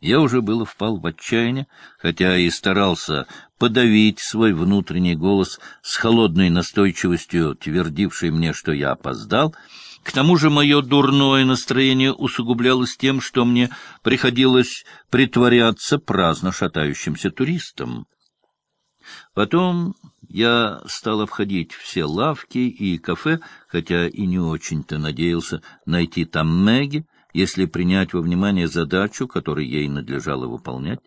Я уже было впал в отчаяние, хотя и старался подавить свой внутренний голос с холодной настойчивостью, твердивший мне, что я опоздал. К тому же мое дурное настроение усугублялось тем, что мне приходилось притворяться праздно шатающимся туристом. Потом я стал обходить все лавки и кафе, хотя и не очень-то надеялся найти там Мэгги, если принять во внимание задачу, которую ей надлежало выполнять.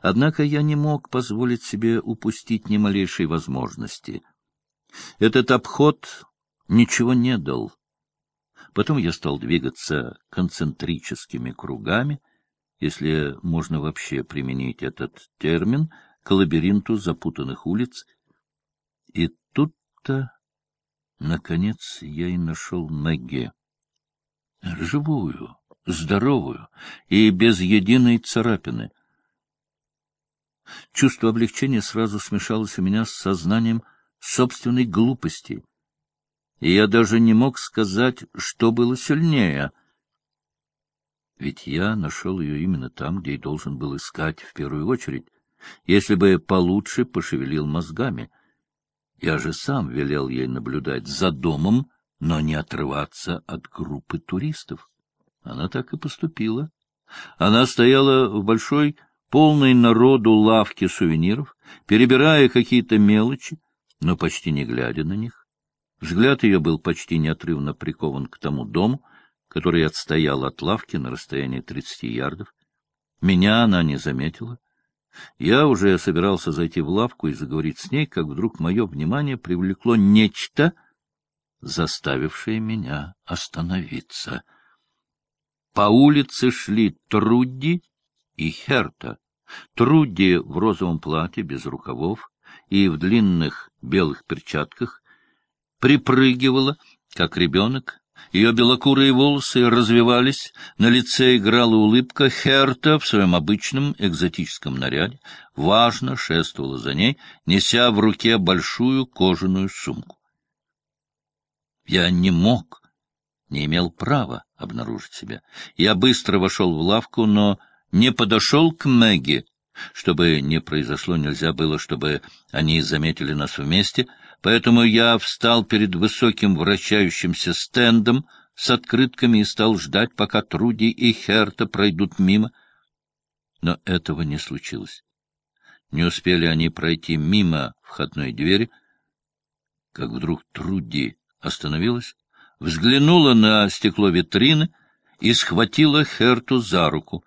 Однако я не мог позволить себе упустить ни малейшей возможности. Этот обход ничего не дал. Потом я стал двигаться концентрическими кругами, если можно вообще применить этот термин, к лабиринту запутанных улиц. И тут-то, наконец, я и нашел ноге живую, здоровую и без единой царапины. Чувство облегчения сразу смешалось у меня с сознанием собственной глупости, и я даже не мог сказать, что было сильнее. Ведь я нашел ее именно там, где и должен был искать в первую очередь, если бы получше пошевелил мозгами. Я же сам велел ей наблюдать за домом, но не отрываться от группы туристов. Она так и поступила. Она стояла в большой, полной народу лавке сувениров, перебирая какие-то мелочи, но почти не глядя на них. Взгляд ее был почти неотрывно прикован к тому дому, который отстоял от лавки на расстоянии тридцати ярдов. Меня она не заметила. Я уже собирался зайти в лавку и заговорить с ней, как вдруг мое внимание привлекло нечто — заставившее меня остановиться. По улице шли Трудди и Херта. Трудди в розовом платье без рукавов и в длинных белых перчатках припрыгивала, как ребенок. Ее белокурые волосы развивались, на лице играла улыбка. Херта в своем обычном экзотическом наряде важно шествовала за ней, неся в руке большую кожаную сумку. Я не мог, не имел права обнаружить себя. Я быстро вошел в лавку, но не подошел к Мэгги. Чтобы не произошло, нельзя было, чтобы они заметили нас вместе, поэтому я встал перед высоким вращающимся стендом с открытками и стал ждать, пока Труди и Херта пройдут мимо. Но этого не случилось. Не успели они пройти мимо входной двери, как вдруг Труди остановилась, взглянула на стекло витрины и схватила Херту за руку.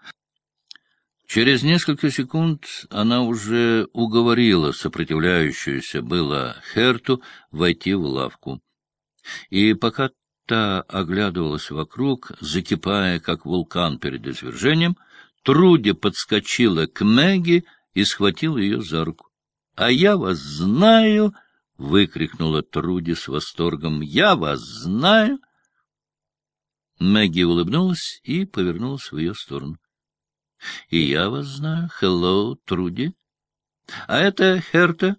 Через несколько секунд она уже уговорила сопротивляющуюся было Херту войти в лавку. И пока та оглядывалась вокруг, закипая, как вулкан перед извержением, Труди подскочила к Мэгги и схватила ее за руку. — А я вас знаю! — выкрикнула Труди с восторгом. — Я вас знаю! Мэгги улыбнулась и повернулась в ее сторону. — И я вас знаю. Хеллоу, Труди. — А это Херта?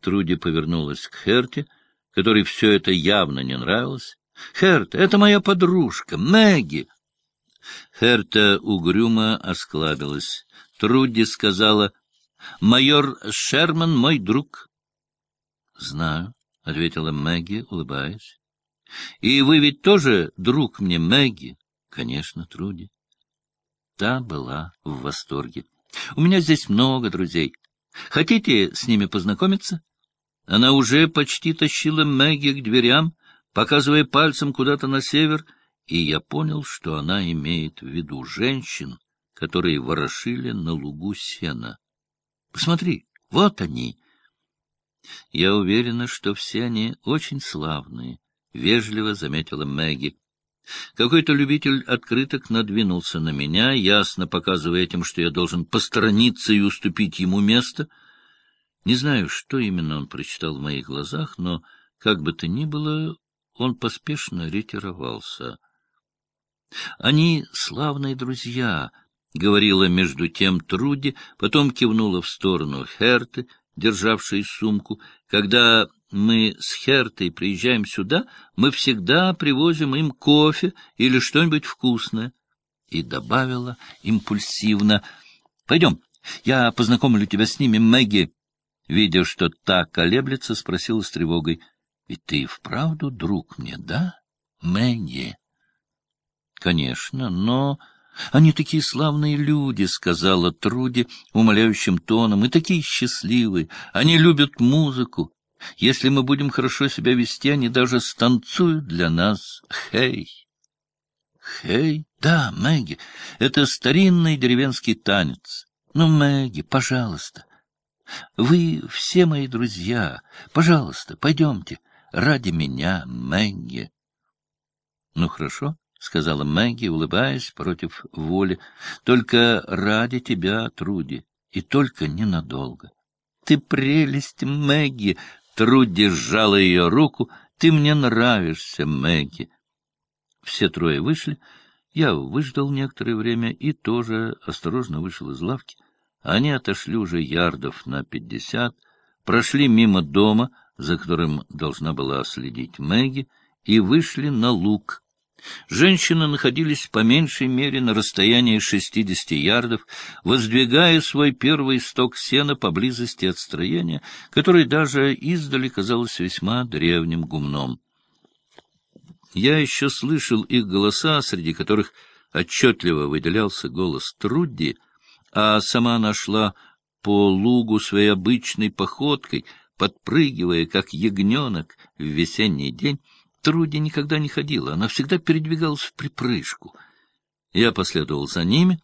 Труди повернулась к Херте, которой все это явно не нравилось. — Херта, это моя подружка, Мэгги. Херта угрюмо осклабилась. Труди сказала, — Майор Шерман мой друг. — Знаю, — ответила Мэгги, улыбаясь. — И вы ведь тоже друг мне, Мэгги? — Конечно, Труди. Та была в восторге. — У меня здесь много друзей. Хотите с ними познакомиться? Она уже почти тащила Мэгги к дверям, показывая пальцем куда-то на север, и я понял, что она имеет в виду женщин, которые ворошили на лугу сена. — Посмотри, вот они! — Я уверена, что все они очень славные, — вежливо заметила Мэгги. Какой-то любитель открыток надвинулся на меня, ясно показывая этим, что я должен посторониться и уступить ему место. Не знаю, что именно он прочитал в моих глазах, но, как бы то ни было, он поспешно ретировался. — Они славные друзья, — говорила между тем Труди, потом кивнула в сторону Херты, державшей сумку. Когда мы с Хертой приезжаем сюда, мы всегда привозим им кофе или что-нибудь вкусное. и добавила импульсивно. — Пойдем, я познакомлю тебя с ними, Мэгги. Видя, что та колеблется, спросила с тревогой. — Ведь ты и вправду друг мне, да, Мэгги? — Конечно, но... — Они такие славные люди, — сказала Труди умоляющим тоном, — и такие счастливые. Они любят музыку. Если мы будем хорошо себя вести, они даже станцуют для нас. Хей! Хей! Да, Мэгги, это старинный деревенский танец. Ну, Мэгги, пожалуйста. Вы все мои друзья. Пожалуйста, пойдемте. Ради меня, Мэгги. Ну, хорошо, — сказала Мэгги, улыбаясь против воли. Только ради тебя, Труди, и только ненадолго. Ты прелесть, Мэгги! Труди сжала ее руку. Ты мне нравишься, Мэгги. Все трое вышли. Я выждал некоторое время и тоже осторожно вышел из лавки. Они отошли уже ярдов на пятьдесят, прошли мимо дома, за которым должна была следить Мэгги, и вышли на луг. Женщины находились по меньшей мере на расстоянии шестидесяти ярдов, воздвигая свой первый сток сена поблизости от строения, которое даже издали казалось весьма древним гумном. Я еще слышал их голоса, среди которых отчетливо выделялся голос Трудди, а сама нашла по лугу своей обычной походкой, подпрыгивая, как ягненок в весенний день. Труди никогда не ходила, она всегда передвигалась в припрыжку. Я последовал за ними.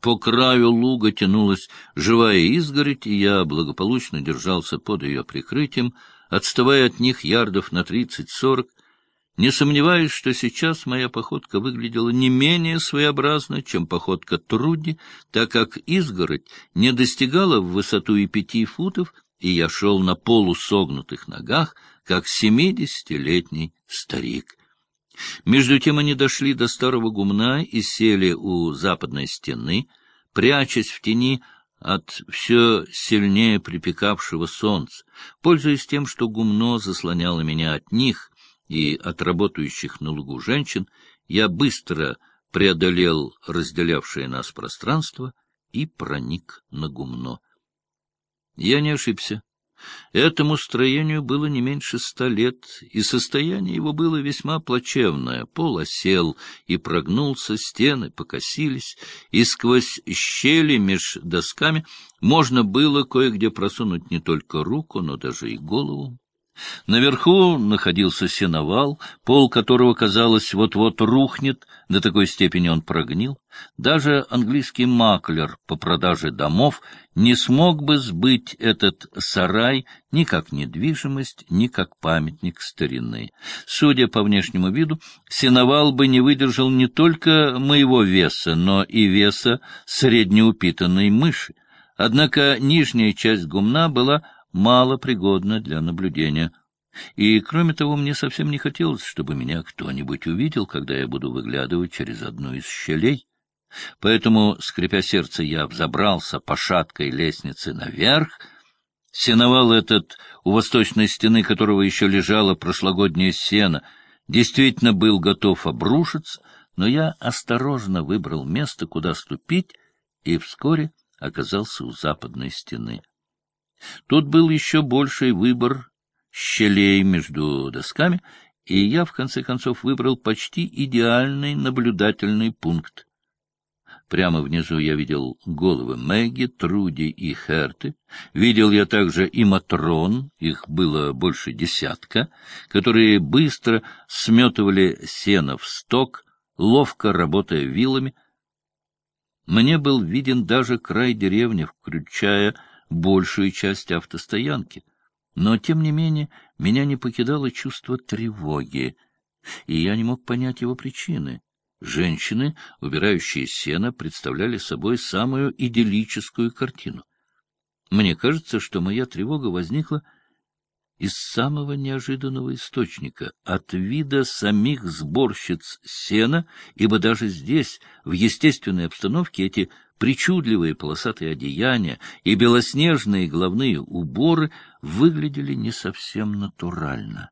По краю луга тянулась живая изгородь, и я благополучно держался под ее прикрытием, отставая от них ярдов на тридцать-сорок, не сомневаюсь, что сейчас моя походка выглядела не менее своеобразно, чем походка Труди, так как изгородь не достигала в высоту и пяти футов, и я шел на полусогнутых ногах, как семидесятилетний старик. Между тем они дошли до старого гумна и сели у западной стены, прячась в тени от все сильнее припекавшего солнца, пользуясь тем, что гумно заслоняло меня от них — и от работающих на лугу женщин, я быстро преодолел разделявшее нас пространство и проник на гумно. Я не ошибся. Этому строению было не меньше ста лет, и состояние его было весьма плачевное. Пол осел и прогнулся, стены покосились, и сквозь щели меж досками можно было кое-где просунуть не только руку, но даже и голову. Наверху находился сеновал, пол которого, казалось, вот-вот рухнет, до такой степени он прогнил. Даже английский маклер по продаже домов не смог бы сбыть этот сарай ни как недвижимость, ни как памятник старины. Судя по внешнему виду, сеновал бы не выдержал не только моего веса, но и веса среднеупитанной мыши. Однако нижняя часть гумна была мало пригодна для наблюдения. И, кроме того, мне совсем не хотелось, чтобы меня кто-нибудь увидел, когда я буду выглядывать через одну из щелей. Поэтому, скрипя сердце, я взобрался по шаткой лестнице наверх. Сеновал этот, у восточной стены которого еще лежало прошлогоднее сено, действительно был готов обрушиться, но я осторожно выбрал место, куда ступить, и вскоре оказался у западной стены. Тут был еще больший выбор щелей между досками, и я, в конце концов, выбрал почти идеальный наблюдательный пункт. Прямо внизу я видел головы Мэгги, Труди и Херты. Видел я также и Матрон, их было больше десятка, которые быстро сметывали сено в сток, ловко работая вилами. Мне был виден даже край деревни, включая большую часть автостоянки. Но, тем не менее, меня не покидало чувство тревоги, и я не мог понять его причины. Женщины, убирающие сено, представляли собой самую идиллическую картину. Мне кажется, что моя тревога возникла из самого неожиданного источника, от вида самих сборщиц сена, ибо даже здесь, в естественной обстановке, эти причудливые полосатые одеяния и белоснежные головные уборы выглядели не совсем натурально.